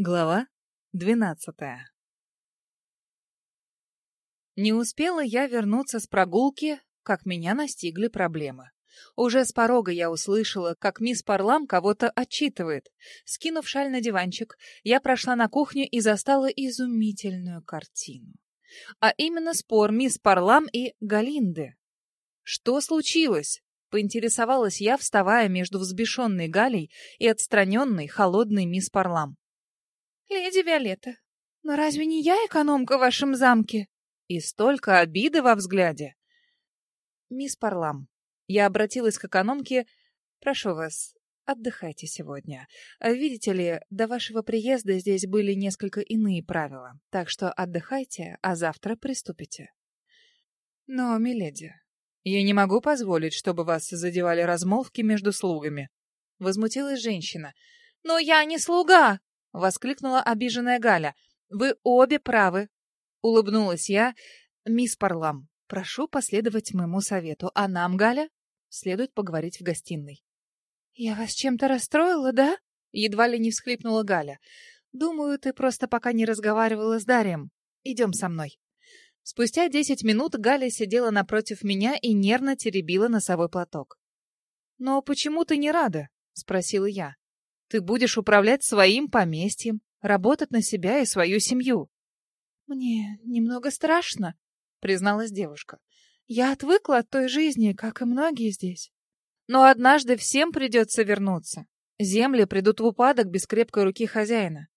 Глава двенадцатая Не успела я вернуться с прогулки, как меня настигли проблемы. Уже с порога я услышала, как мисс Парлам кого-то отчитывает. Скинув шаль на диванчик, я прошла на кухню и застала изумительную картину. А именно спор мисс Парлам и Галинды. Что случилось? Поинтересовалась я, вставая между взбешенной Галей и отстраненной, холодной мисс Парлам. «Леди Виолетта, но разве не я экономка в вашем замке?» И столько обиды во взгляде. «Мисс Парлам, я обратилась к экономке. Прошу вас, отдыхайте сегодня. Видите ли, до вашего приезда здесь были несколько иные правила, так что отдыхайте, а завтра приступите». «Но, миледи, я не могу позволить, чтобы вас задевали размолвки между слугами». Возмутилась женщина. «Но я не слуга!» — воскликнула обиженная Галя. «Вы обе правы!» — улыбнулась я. «Мисс Парлам, прошу последовать моему совету, а нам, Галя, следует поговорить в гостиной». «Я вас чем-то расстроила, да?» — едва ли не всхлипнула Галя. «Думаю, ты просто пока не разговаривала с Дарием. Идем со мной». Спустя десять минут Галя сидела напротив меня и нервно теребила носовой платок. «Но почему ты не рада?» — спросила я. Ты будешь управлять своим поместьем, работать на себя и свою семью. Мне немного страшно, призналась девушка. Я отвыкла от той жизни, как и многие здесь. Но однажды всем придется вернуться. Земли придут в упадок без крепкой руки хозяина.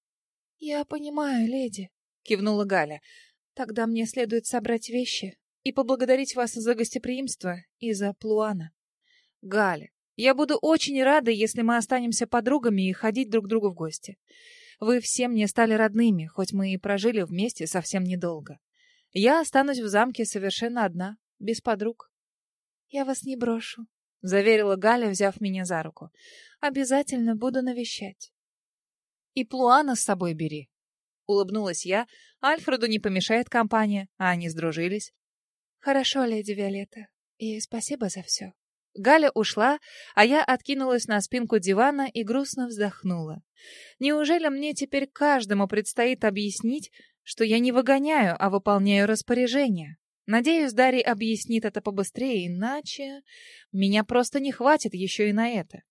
Я понимаю, леди, кивнула Галя. Тогда мне следует собрать вещи и поблагодарить вас за гостеприимство и за Плуана. Галя, я буду очень рада, если мы останемся подругами и ходить друг к другу в гости. Вы все мне стали родными, хоть мы и прожили вместе совсем недолго. Я останусь в замке совершенно одна, без подруг. Я вас не брошу, — заверила Галя, взяв меня за руку. Обязательно буду навещать. И Плуана с собой бери. Улыбнулась я. Альфреду не помешает компания, а они сдружились. Хорошо, леди Виолетта, и спасибо за все. Галя ушла, а я откинулась на спинку дивана и грустно вздохнула. Неужели мне теперь каждому предстоит объяснить, что я не выгоняю, а выполняю распоряжение? Надеюсь, Дарий объяснит это побыстрее, иначе меня просто не хватит еще и на это.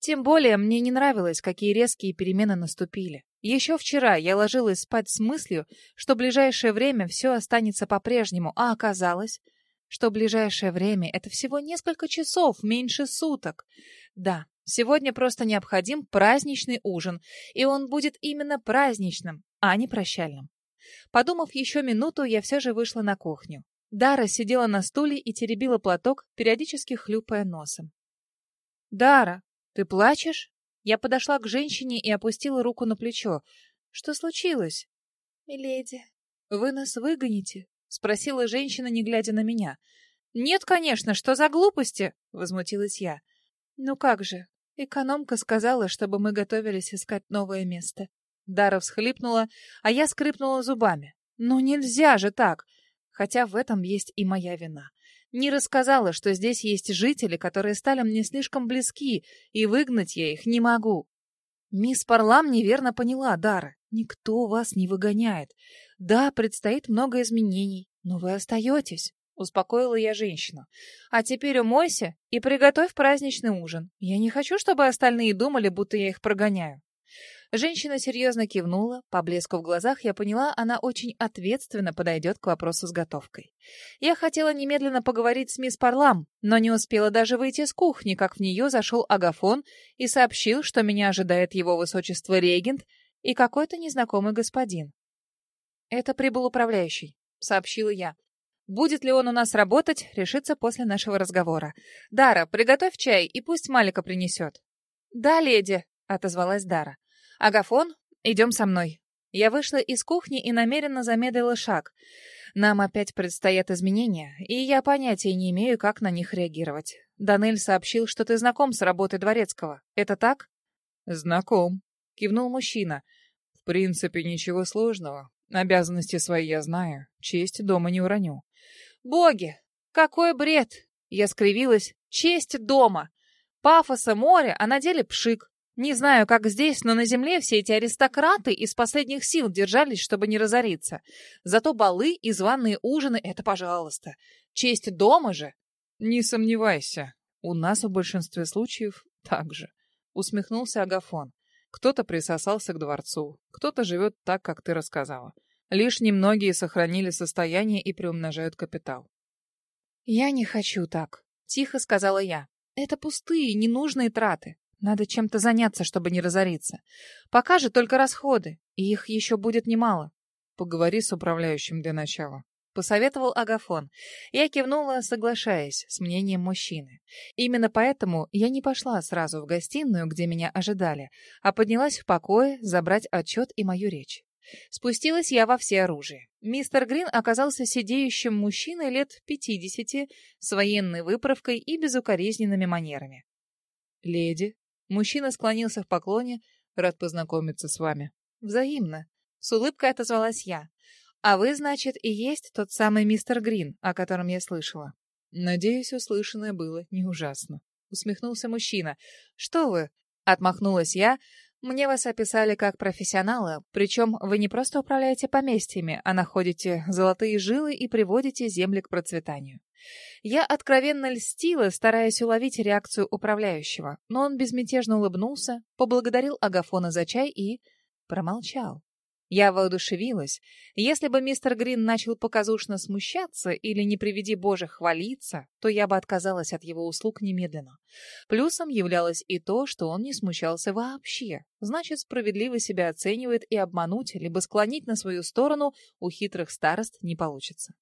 Тем более мне не нравилось, какие резкие перемены наступили. Еще вчера я ложилась спать с мыслью, что в ближайшее время все останется по-прежнему, а оказалось, что ближайшее время — это всего несколько часов, меньше суток. Да, сегодня просто необходим праздничный ужин, и он будет именно праздничным, а не прощальным. Подумав еще минуту, я все же вышла на кухню. Дара сидела на стуле и теребила платок, периодически хлюпая носом. «Дара, ты плачешь?» Я подошла к женщине и опустила руку на плечо. «Что случилось?» «Миледи, вы нас выгоните?» — спросила женщина, не глядя на меня. «Нет, конечно, что за глупости?» — возмутилась я. «Ну как же, экономка сказала, чтобы мы готовились искать новое место». Дара всхлипнула, а я скрипнула зубами. «Ну нельзя же так!» Хотя в этом есть и моя вина. Не рассказала, что здесь есть жители, которые стали мне слишком близки, и выгнать я их не могу. Мисс Парлам неверно поняла, Дара. Никто вас не выгоняет. Да, предстоит много изменений, но вы остаетесь. Успокоила я женщину. А теперь умойся и приготовь праздничный ужин. Я не хочу, чтобы остальные думали, будто я их прогоняю. Женщина серьезно кивнула. По блеску в глазах я поняла, она очень ответственно подойдет к вопросу с готовкой. Я хотела немедленно поговорить с мисс Парлам, но не успела даже выйти из кухни, как в нее зашел Агафон и сообщил, что меня ожидает его высочество регент и какой-то незнакомый господин. «Это прибыл управляющий», — сообщила я. «Будет ли он у нас работать, решится после нашего разговора. Дара, приготовь чай и пусть Малика принесет». «Да, леди», — отозвалась Дара. «Агафон, идем со мной». Я вышла из кухни и намеренно замедлила шаг. Нам опять предстоят изменения, и я понятия не имею, как на них реагировать. Данель сообщил, что ты знаком с работой Дворецкого. Это так? «Знаком», — кивнул мужчина. «В принципе, ничего сложного. Обязанности свои я знаю, честь дома не уроню. Боги, какой бред! Я скривилась. Честь дома. Пафоса море, а на деле пшик. Не знаю, как здесь, но на земле все эти аристократы из последних сил держались, чтобы не разориться. Зато балы и званые ужины — это пожалуйста. Честь дома же. Не сомневайся, у нас в большинстве случаев так же. Усмехнулся Агафон. Кто-то присосался к дворцу, кто-то живет так, как ты рассказала. Лишь немногие сохранили состояние и приумножают капитал. «Я не хочу так», — тихо сказала я. «Это пустые, ненужные траты. Надо чем-то заняться, чтобы не разориться. Пока же только расходы, и их еще будет немало. Поговори с управляющим для начала. Посоветовал Агафон. Я кивнула, соглашаясь с мнением мужчины. Именно поэтому я не пошла сразу в гостиную, где меня ожидали, а поднялась в покое забрать отчет и мою речь. Спустилась я во все оружие. Мистер Грин оказался сидеющим мужчиной лет пятидесяти, с военной выправкой и безукоризненными манерами. «Леди», Мужчина склонился в поклоне. Рад познакомиться с вами. Взаимно. С улыбкой отозвалась я. А вы, значит, и есть тот самый мистер Грин, о котором я слышала. Надеюсь, услышанное было не ужасно. Усмехнулся мужчина. Что вы? Отмахнулась я. Мне вас описали как профессионала, причем вы не просто управляете поместьями, а находите золотые жилы и приводите земли к процветанию. Я откровенно льстила, стараясь уловить реакцию управляющего, но он безмятежно улыбнулся, поблагодарил Агафона за чай и промолчал. Я воодушевилась. Если бы мистер Грин начал показушно смущаться или, не приведи Боже, хвалиться, то я бы отказалась от его услуг немедленно. Плюсом являлось и то, что он не смущался вообще. Значит, справедливо себя оценивает и обмануть, либо склонить на свою сторону у хитрых старост не получится.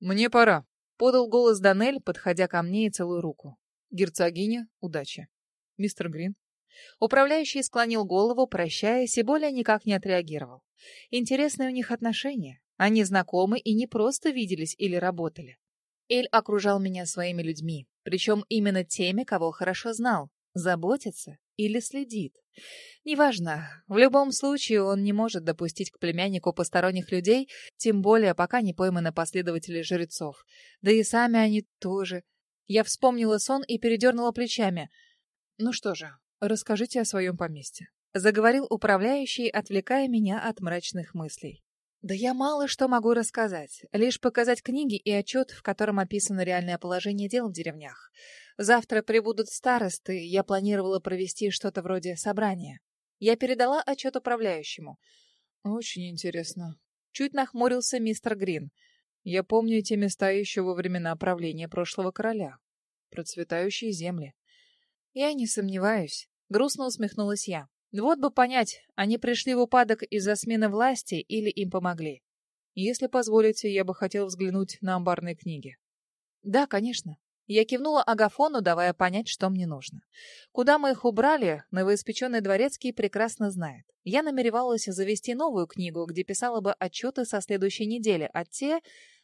«Мне пора», Подал голос Данель, подходя ко мне и целую руку. Герцогиня, удачи. Мистер Грин. Управляющий склонил голову, прощаясь, и более никак не отреагировал. Интересные у них отношения. Они знакомы и не просто виделись или работали. Эль окружал меня своими людьми, причем именно теми, кого хорошо знал. Заботится или следит. Неважно, в любом случае он не может допустить к племяннику посторонних людей, тем более пока не пойманы последователи жрецов. Да и сами они тоже. Я вспомнила сон и передернула плечами. Ну что же, расскажите о своем поместье. Заговорил управляющий, отвлекая меня от мрачных мыслей. Да я мало что могу рассказать, лишь показать книги и отчет, в котором описано реальное положение дел в деревнях. Завтра прибудут старосты, я планировала провести что-то вроде собрания. Я передала отчет управляющему. Очень интересно. Чуть нахмурился мистер Грин. Я помню эти места еще во времена правления прошлого короля. Процветающие земли. Я не сомневаюсь. Грустно усмехнулась я. Вот бы понять, они пришли в упадок из-за смены власти или им помогли. Если позволите, я бы хотел взглянуть на амбарные книги. Да, конечно. Я кивнула Агафону, давая понять, что мне нужно. Куда мы их убрали, новоиспеченный дворецкий прекрасно знает. Я намеревалась завести новую книгу, где писала бы отчеты со следующей недели, а те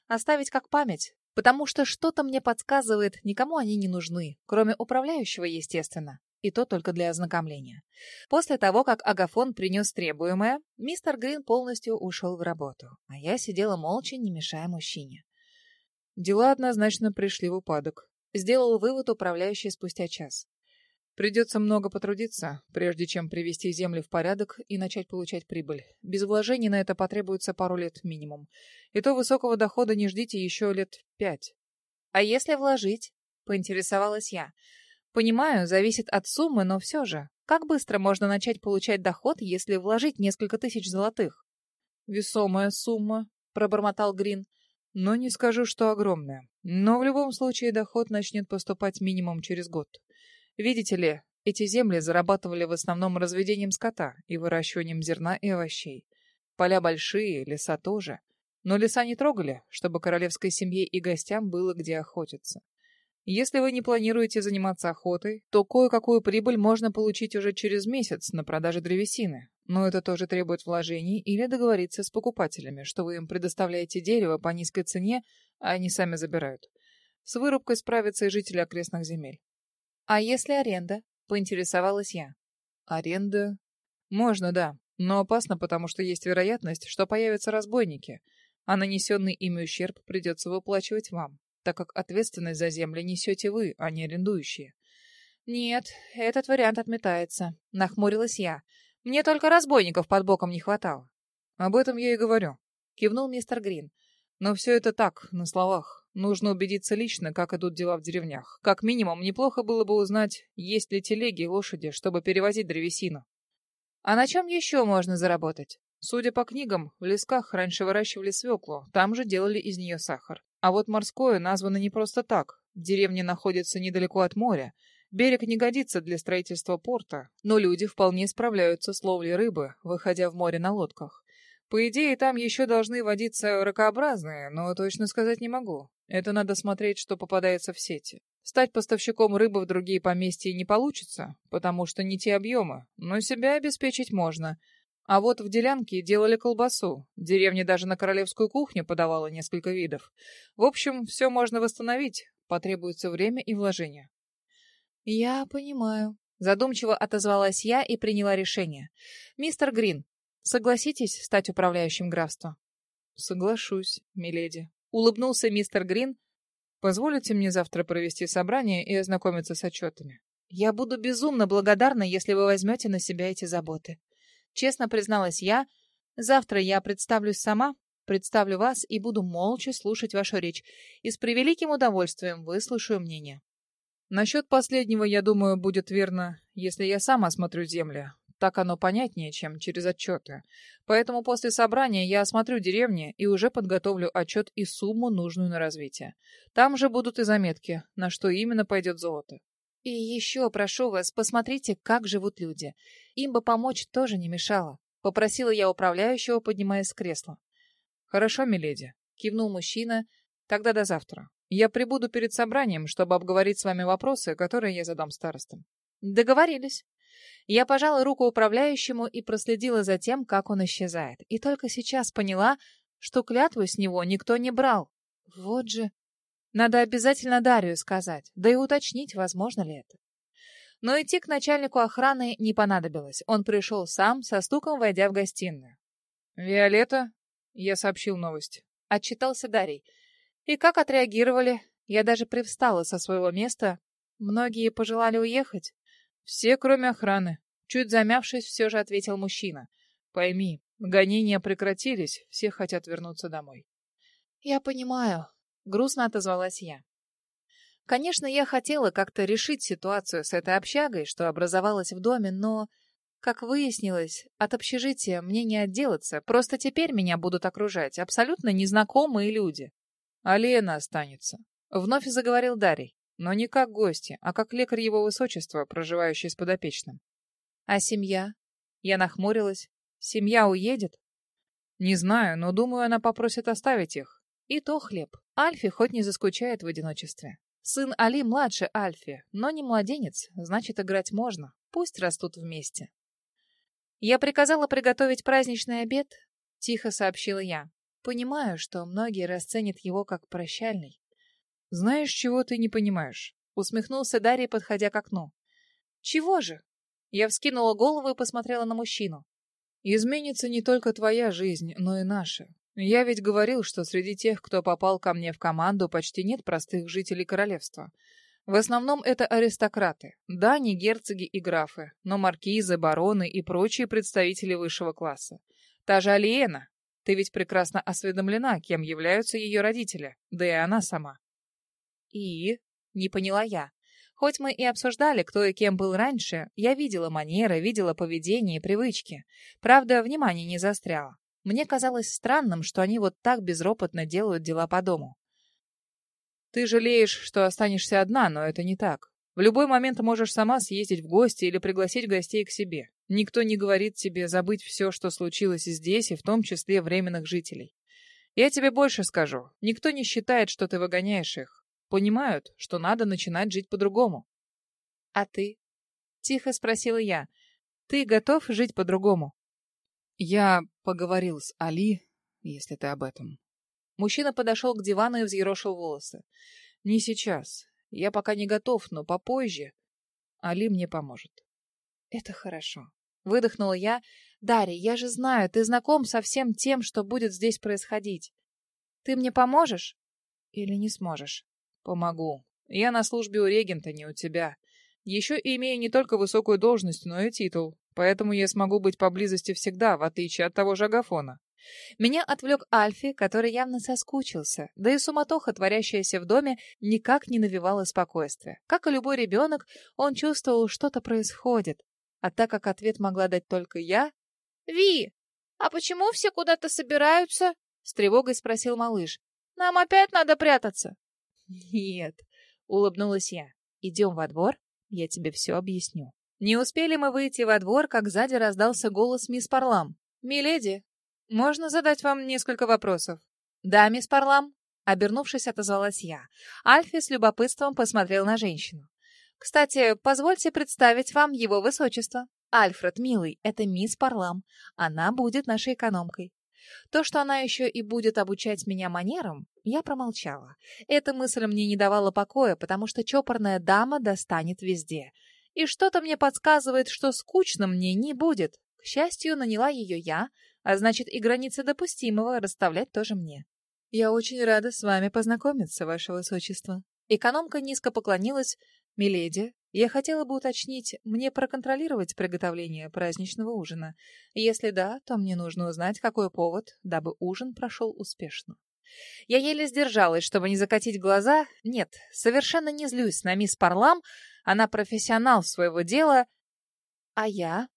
оставить как память, потому что что-то мне подсказывает, никому они не нужны, кроме управляющего, естественно. И то только для ознакомления. После того, как Агафон принес требуемое, мистер Грин полностью ушел в работу, а я сидела молча, не мешая мужчине. Дела однозначно пришли в упадок. Сделал вывод управляющий спустя час. Придется много потрудиться, прежде чем привести земли в порядок и начать получать прибыль. Без вложений на это потребуется пару лет минимум. И то высокого дохода не ждите еще лет пять. А если вложить? Поинтересовалась я. Понимаю, зависит от суммы, но все же. Как быстро можно начать получать доход, если вложить несколько тысяч золотых? Весомая сумма, пробормотал Грин. Но не скажу, что огромная. Но в любом случае доход начнет поступать минимум через год. Видите ли, эти земли зарабатывали в основном разведением скота и выращиванием зерна и овощей. Поля большие, леса тоже. Но леса не трогали, чтобы королевской семье и гостям было где охотиться. Если вы не планируете заниматься охотой, то кое-какую прибыль можно получить уже через месяц на продаже древесины. Но это тоже требует вложений или договориться с покупателями, что вы им предоставляете дерево по низкой цене, а они сами забирают. С вырубкой справятся и жители окрестных земель. А если аренда? Поинтересовалась я. Аренда? Можно, да. Но опасно, потому что есть вероятность, что появятся разбойники, а нанесенный ими ущерб придется выплачивать вам, так как ответственность за земли несете вы, а не арендующие. Нет, этот вариант отметается. Нахмурилась я. Мне только разбойников под боком не хватало. Об этом я и говорю. Кивнул мистер Грин. Но все это так, на словах. Нужно убедиться лично, как идут дела в деревнях. Как минимум, неплохо было бы узнать, есть ли телеги и лошади, чтобы перевозить древесину. А на чем еще можно заработать? Судя по книгам, в лесках раньше выращивали свеклу, там же делали из нее сахар. А вот морское названо не просто так. Деревня находится недалеко от моря. Берег не годится для строительства порта, но люди вполне справляются с ловлей рыбы, выходя в море на лодках. По идее, там еще должны водиться ракообразные, но точно сказать не могу. Это надо смотреть, что попадается в сети. Стать поставщиком рыбы в другие поместья не получится, потому что не те объемы, но себя обеспечить можно. А вот в делянке делали колбасу. Деревня даже на королевскую кухню подавала несколько видов. В общем, все можно восстановить. Потребуется время и вложение. Я понимаю. Задумчиво отозвалась я и приняла решение. Мистер Грин, Согласитесь стать управляющим графства? Соглашусь, миледи. Улыбнулся мистер Грин. Позволите мне завтра провести собрание и ознакомиться с отчетами? Я буду безумно благодарна, если вы возьмете на себя эти заботы. Честно призналась я, завтра я представлюсь сама, представлю вас и буду молча слушать вашу речь и с превеликим удовольствием выслушаю мнение. Насчет последнего, я думаю, будет верно, если я сам осмотрю земли, так оно понятнее, чем через отчеты. Поэтому после собрания я осмотрю деревни и уже подготовлю отчет и сумму, нужную на развитие. Там же будут и заметки, на что именно пойдет золото. И еще прошу вас, посмотрите, как живут люди. Им бы помочь тоже не мешало. Попросила я управляющего, поднимаясь с кресла. Хорошо, миледи, кивнул мужчина. Тогда до завтра. Я прибуду перед собранием, чтобы обговорить с вами вопросы, которые я задам старостам. Договорились. Я пожала руку управляющему и проследила за тем, как он исчезает. И только сейчас поняла, что клятву с него никто не брал. Вот же. Надо обязательно Дарью сказать, да и уточнить, возможно ли это. Но идти к начальнику охраны не понадобилось. Он пришел сам, со стуком войдя в гостиную. «Виолетта?» — я сообщил новость. Отчитался Дарий. И как отреагировали? Я даже привстала со своего места. Многие пожелали уехать. Все, кроме охраны. Чуть замявшись, все же ответил мужчина. Пойми, гонения прекратились, все хотят вернуться домой. Я понимаю, грустно отозвалась я. Конечно, я хотела как-то решить ситуацию с этой общагой, что образовалась в доме, но, как выяснилось, от общежития мне не отделаться, просто теперь меня будут окружать абсолютно незнакомые люди. А Лена останется. Вновь заговорил Дарий. Но не как гости, а как лекарь его высочества, проживающий с подопечным. А семья? Я нахмурилась. Семья уедет? Не знаю, но думаю, она попросит оставить их. И то хлеб. Альфи хоть не заскучает в одиночестве. Сын Али младше Альфи, но не младенец, значит, играть можно. Пусть растут вместе. Я приказала приготовить праздничный обед, тихо сообщила я. Понимаю, что многие расценят его как прощальный. «Знаешь, чего ты не понимаешь?» — усмехнулся Дарья, подходя к окну. «Чего же?» Я вскинула голову и посмотрела на мужчину. «Изменится не только твоя жизнь, но и наша. Я ведь говорил, что среди тех, кто попал ко мне в команду, почти нет простых жителей королевства. В основном это аристократы. Да, не герцоги и графы, но маркизы, бароны и прочие представители высшего класса. Та же Алиена. Ты ведь прекрасно осведомлена, кем являются ее родители, да и она сама. И? Не поняла я. Хоть мы и обсуждали, кто и кем был раньше, я видела манеры, видела поведение и привычки. Правда, внимание не застряло. Мне казалось странным, что они вот так безропотно делают дела по дому. Ты жалеешь, что останешься одна, но это не так. В любой момент можешь сама съездить в гости или пригласить гостей к себе. Никто не говорит тебе забыть все, что случилось здесь, и в том числе временных жителей. Я тебе больше скажу. Никто не считает, что ты выгоняешь их. Понимают, что надо начинать жить по-другому. А ты? Тихо спросила я. Ты готов жить по-другому? Я поговорил с Али, если ты об этом. Мужчина подошел к дивану и взъерошил волосы. Не сейчас. Я пока не готов, но попозже Али мне поможет. Это хорошо. Выдохнула я. Дарья, я же знаю, ты знаком со всем тем, что будет здесь происходить. Ты мне поможешь? Или не сможешь? Помогу. Я на службе у регента, не у тебя. Еще и имею не только высокую должность, но и титул. Поэтому я смогу быть поблизости всегда, в отличие от того же Агафона. Меня отвлек Альфи, который явно соскучился, да и суматоха, творящаяся в доме, никак не навевала спокойствия. Как и любой ребенок, он чувствовал, что-то происходит. А так как ответ могла дать только я... «Ви, а почему все куда-то собираются?» — с тревогой спросил малыш. «Нам опять надо прятаться?» «Нет», — улыбнулась я. «Идем во двор, я тебе все объясню». Не успели мы выйти во двор, как сзади раздался голос мисс Парлам. «Миледи, можно задать вам несколько вопросов?» «Да, мисс Парлам», — обернувшись, отозвалась я. Альфи с любопытством посмотрел на женщину. «Кстати, позвольте представить вам его высочество. Альфред, милый, это мисс Парлам. Она будет нашей экономкой. То, что она еще и будет обучать меня манерам, я промолчала. Эта мысль мне не давала покоя, потому что чопорная дама достанет везде. И что-то мне подсказывает, что скучно мне не будет. К счастью, наняла ее я, а значит и границы допустимого расставлять тоже мне. Я очень рада с вами познакомиться, ваше высочество. Экономка низко поклонилась. Миледи, я хотела бы уточнить, мне проконтролировать приготовление праздничного ужина. Если да, то мне нужно узнать, какой повод, дабы ужин прошел успешно. Я еле сдержалась, чтобы не закатить глаза. Нет, совершенно не злюсь на мисс Парлам, она профессионал своего дела. А я?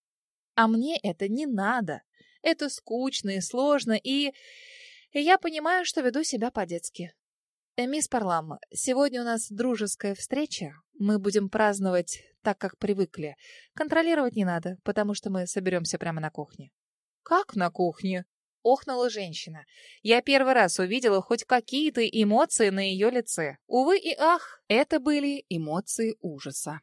А мне это не надо. Это скучно и сложно, и... и я понимаю, что веду себя по-детски. Э, мисс Парлам, сегодня у нас дружеская встреча. Мы будем праздновать так, как привыкли. Контролировать не надо, потому что мы соберемся прямо на кухне. Как на кухне? Охнула женщина. Я первый раз увидела хоть какие-то эмоции на ее лице. Увы и ах, это были эмоции ужаса.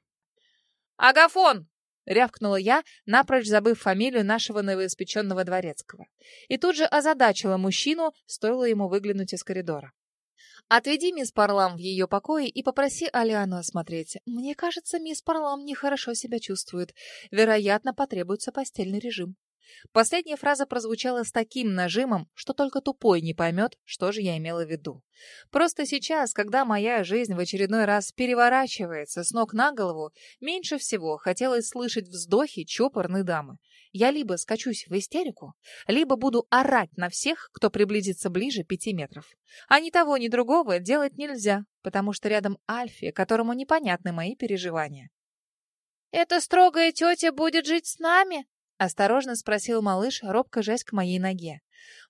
«Агафон!» рявкнула я, напрочь забыв фамилию нашего новоиспеченного дворецкого. И тут же озадачила мужчину, стоило ему выглянуть из коридора. «Отведи мисс Парлам в ее покое и попроси Алиану осмотреть. Мне кажется, мисс Парлам нехорошо себя чувствует. Вероятно, потребуется постельный режим». Последняя фраза прозвучала с таким нажимом, что только тупой не поймет, что же я имела в виду. Просто сейчас, когда моя жизнь в очередной раз переворачивается с ног на голову, меньше всего хотелось слышать вздохи чопорной дамы. Я либо скачусь в истерику, либо буду орать на всех, кто приблизится ближе пяти метров. А ни того, ни другого делать нельзя, потому что рядом Альфи, которому непонятны мои переживания. «Эта строгая тетя будет жить с нами?» Осторожно спросил малыш, робко жась к моей ноге.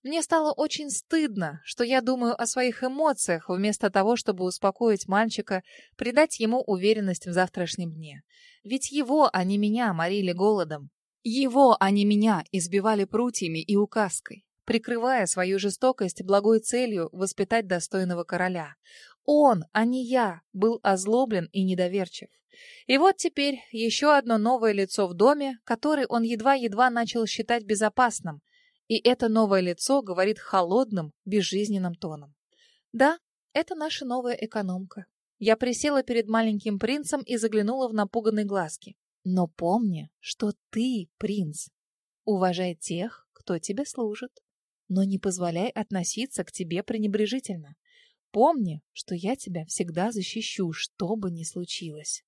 Мне стало очень стыдно, что я думаю о своих эмоциях, вместо того, чтобы успокоить мальчика, придать ему уверенность в завтрашнем дне. Ведь его, а не меня, морили голодом. Его, а не меня, избивали прутьями и указкой, прикрывая свою жестокость благой целью воспитать достойного короля. Он, а не я, был озлоблен и недоверчив. И вот теперь еще одно новое лицо в доме, который он едва-едва начал считать безопасным. И это новое лицо говорит холодным, безжизненным тоном. Да, это наша новая экономка. Я присела перед маленьким принцем и заглянула в напуганные глазки. Но помни, что ты принц. Уважай тех, кто тебе служит. Но не позволяй относиться к тебе пренебрежительно. Помни, что я тебя всегда защищу, что бы ни случилось.